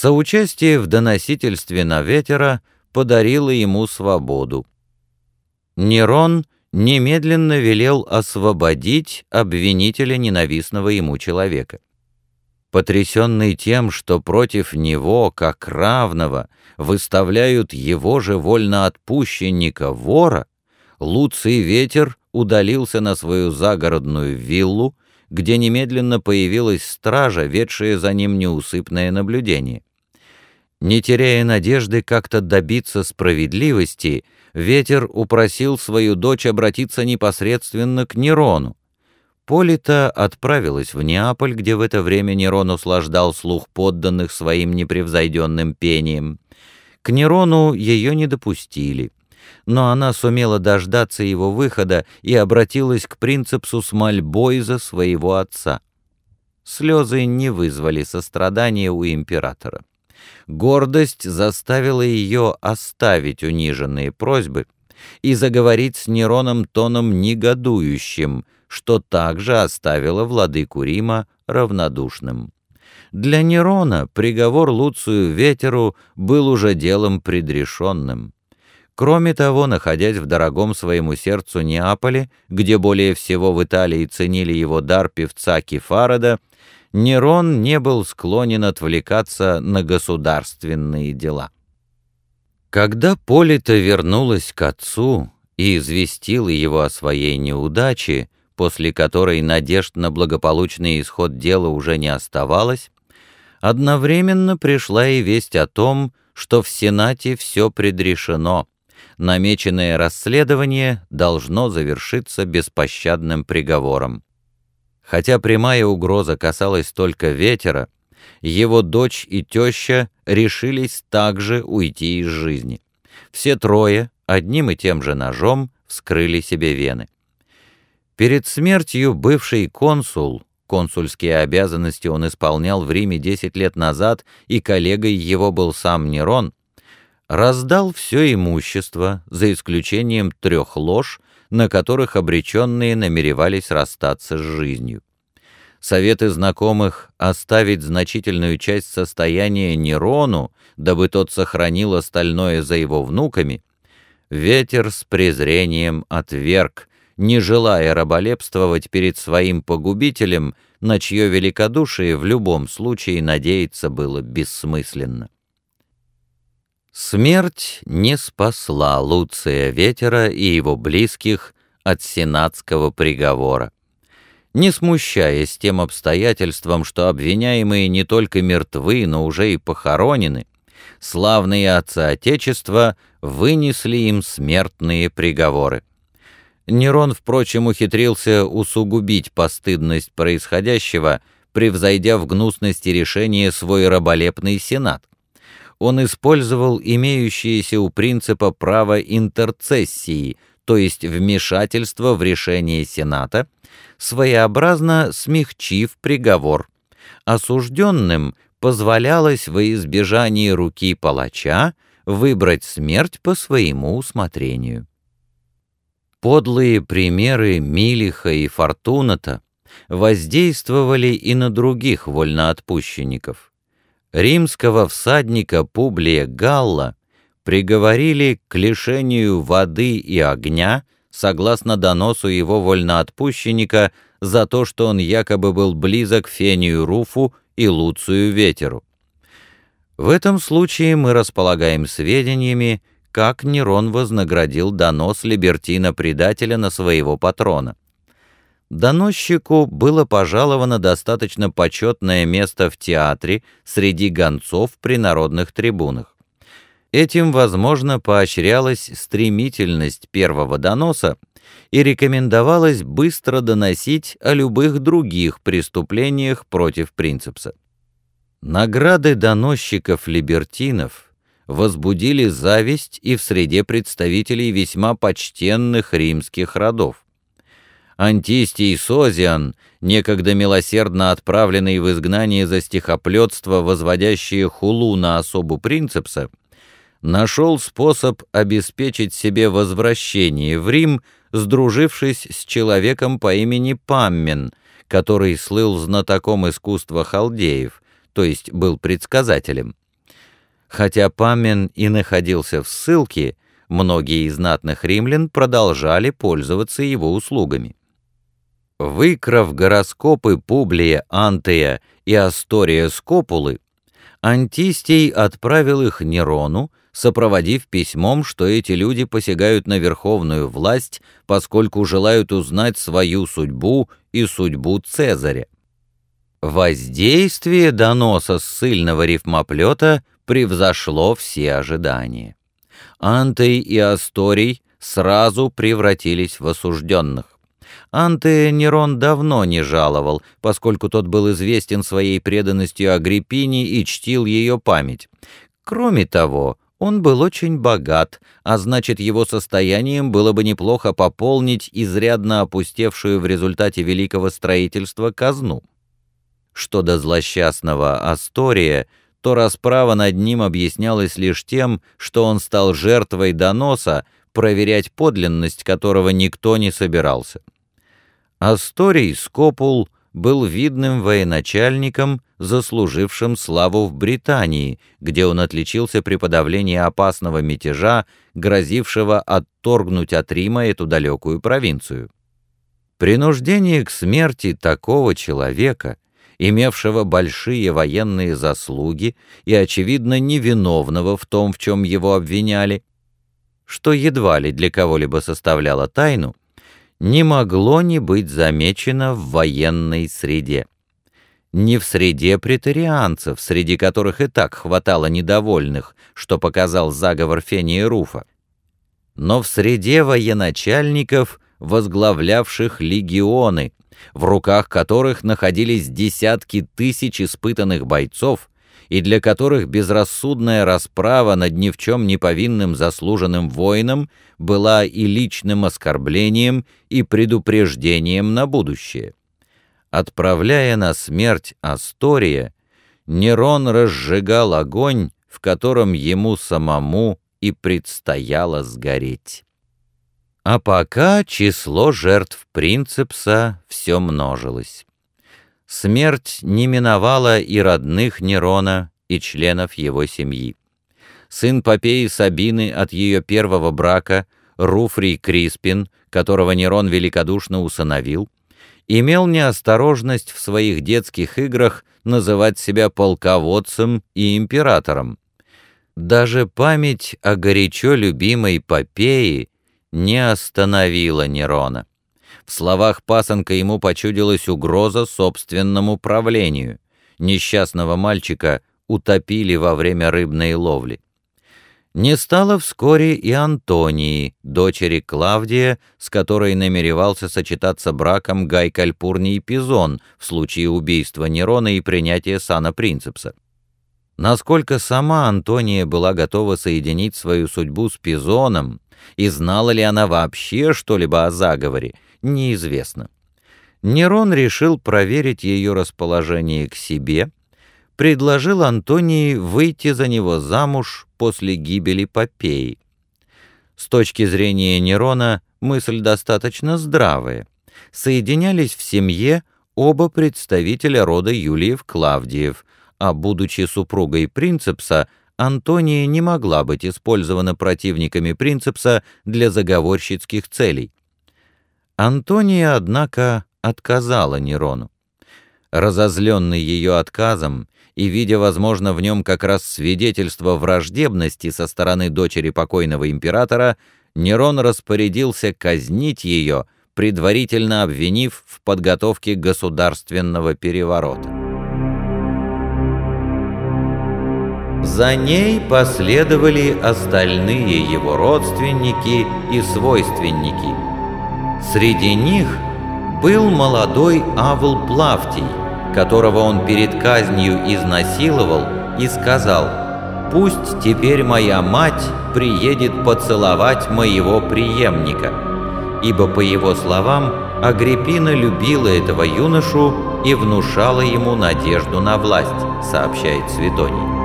Соучастие в доносительстве на ветера подарило ему свободу. Нерон немедленно велел освободить обвинителя ненавистного ему человека. Потрясенный тем, что против него, как равного, выставляют его же вольноотпущенника вора, Луций Ветер удалился на свою загородную виллу, где немедленно появилась стража, ведшая за ним неусыпное наблюдение. Не теряя надежды как-то добиться справедливости, Ветер упросил свою дочь обратиться непосредственно к Нерону. Полита отправилась в Неаполь, где в это время Нерон услаждал слух подданных своим непревзойденным пением. К Нерону ее не допустили но она сумела дождаться его выхода и обратилась к принцепсу с мольбой за своего отца. Слезы не вызвали сострадания у императора. Гордость заставила ее оставить униженные просьбы и заговорить с Нероном тоном негодующим, что также оставило владыку Рима равнодушным. Для Нерона приговор Луцию Ветеру был уже делом предрешенным. Кроме того, находясь в дорогом своему сердцу Неаполе, где более всего в Италии ценили его дар певца Кефарода, Нерон не был склонен отвлекаться на государственные дела. Когда Полита вернулась к отцу и известила его о своей неудаче, после которой надежд на благополучный исход дела уже не оставалось, одновременно пришла и весть о том, что в Сенате все предрешено — намеченное расследование должно завершиться беспощадным приговором. Хотя прямая угроза касалась только ветера, его дочь и теща решились также уйти из жизни. Все трое одним и тем же ножом вскрыли себе вены. Перед смертью бывший консул, консульские обязанности он исполнял в Риме 10 лет назад, и коллегой его был сам Нерон, раздал все имущество, за исключением трех лож, на которых обреченные намеревались расстаться с жизнью. Советы знакомых оставить значительную часть состояния Нерону, дабы тот сохранил остальное за его внуками, ветер с презрением отверг, не желая раболепствовать перед своим погубителем, на чье великодушие в любом случае надеяться было бессмысленно. Смерть не спасла Луция Ветера и его близких от сенатского приговора. Не смущаясь тем обстоятельством, что обвиняемые не только мертвы, но уже и похоронены, славные отцы Отечества вынесли им смертные приговоры. Нерон, впрочем, ухитрился усугубить постыдность происходящего, превзойдя в гнусности решения свой раболепный сенат он использовал имеющееся у принципа право интерцессии, то есть вмешательство в решение Сената, своеобразно смягчив приговор. Осужденным позволялось во избежание руки палача выбрать смерть по своему усмотрению. Подлые примеры Милиха и Фортуната воздействовали и на других вольноотпущенников римского всадника Публия Галла приговорили к лишению воды и огня, согласно доносу его вольноотпущенника, за то, что он якобы был близок Фению Руфу и Луцию Ветеру. В этом случае мы располагаем сведениями, как Нерон вознаградил донос Либертина-предателя на своего патрона. Доносчику было пожаловано достаточно почетное место в театре среди гонцов при народных трибунах. Этим, возможно, поощрялась стремительность первого доноса и рекомендовалось быстро доносить о любых других преступлениях против принципса. Награды доносчиков-либертинов возбудили зависть и в среде представителей весьма почтенных римских родов. Антистий Созиан, некогда милосердно отправленный в изгнание за стихоплетство, возводящее хулу на особу принципса, нашел способ обеспечить себе возвращение в Рим, сдружившись с человеком по имени Паммен, который слыл знатоком искусства халдеев, то есть был предсказателем. Хотя Памен и находился в ссылке, многие из знатных римлян продолжали пользоваться его услугами. Выкрав гороскопы Публия Антея и Астория Скопулы, Антистий отправил их Нерону, сопроводив письмом, что эти люди посягают на верховную власть, поскольку желают узнать свою судьбу и судьбу Цезаря. Воздействие доноса ссыльного рифмоплета превзошло все ожидания. Антей и Асторий сразу превратились в осужденных. Анте Нерон давно не жаловал, поскольку тот был известен своей преданностью Агриппине и чтил ее память. Кроме того, он был очень богат, а значит, его состоянием было бы неплохо пополнить изрядно опустевшую в результате великого строительства казну. Что до злосчастного Астория, то расправа над ним объяснялась лишь тем, что он стал жертвой доноса, проверять подлинность которого никто не собирался. Асторий Скопул был видным военачальником, заслужившим славу в Британии, где он отличился при подавлении опасного мятежа, грозившего отторгнуть от Рима эту далекую провинцию. Принуждение к смерти такого человека, имевшего большие военные заслуги и, очевидно, невиновного в том, в чем его обвиняли, что едва ли для кого-либо составляло тайну, не могло не быть замечено в военной среде. Не в среде претарианцев, среди которых и так хватало недовольных, что показал заговор Фения Руфа, но в среде военачальников, возглавлявших легионы, в руках которых находились десятки тысяч испытанных бойцов, и для которых безрассудная расправа над ни в чем не повинным заслуженным воином была и личным оскорблением, и предупреждением на будущее. Отправляя на смерть Астория, Нерон разжигал огонь, в котором ему самому и предстояло сгореть. А пока число жертв Принцепса все множилось. Смерть не миновала и родных Нерона, и членов его семьи. Сын Попеи Сабины от ее первого брака, Руфрий Криспин, которого Нерон великодушно усыновил, имел неосторожность в своих детских играх называть себя полководцем и императором. Даже память о горячо любимой Попеи не остановила Нерона. В словах пасынка ему почудилась угроза собственному правлению. Несчастного мальчика утопили во время рыбной ловли. Не стало вскоре и Антонии, дочери Клавдия, с которой намеревался сочетаться браком Гай Кальпурний Пизон в случае убийства Нерона и принятия сана Принцепса. Насколько сама Антония была готова соединить свою судьбу с Пизоном, и знала ли она вообще что-либо о заговоре, неизвестно. Нерон решил проверить ее расположение к себе, предложил Антонии выйти за него замуж после гибели Попеи. С точки зрения Нерона мысль достаточно здравая. Соединялись в семье оба представителя рода Юлиев-Клавдиев, а будучи супругой принцепса, Антония не могла быть использована противниками принцепса для заговорщицких целей. Антония, однако, отказала Нерону. Разозленный ее отказом и видя, возможно, в нем как раз свидетельство враждебности со стороны дочери покойного императора, Нерон распорядился казнить ее, предварительно обвинив в подготовке государственного переворота. За ней последовали остальные его родственники и свойственники – Среди них был молодой Авл Плавтий, которого он перед казнью изнасиловал и сказал «Пусть теперь моя мать приедет поцеловать моего преемника». Ибо, по его словам, Агриппина любила этого юношу и внушала ему надежду на власть, сообщает Светоний.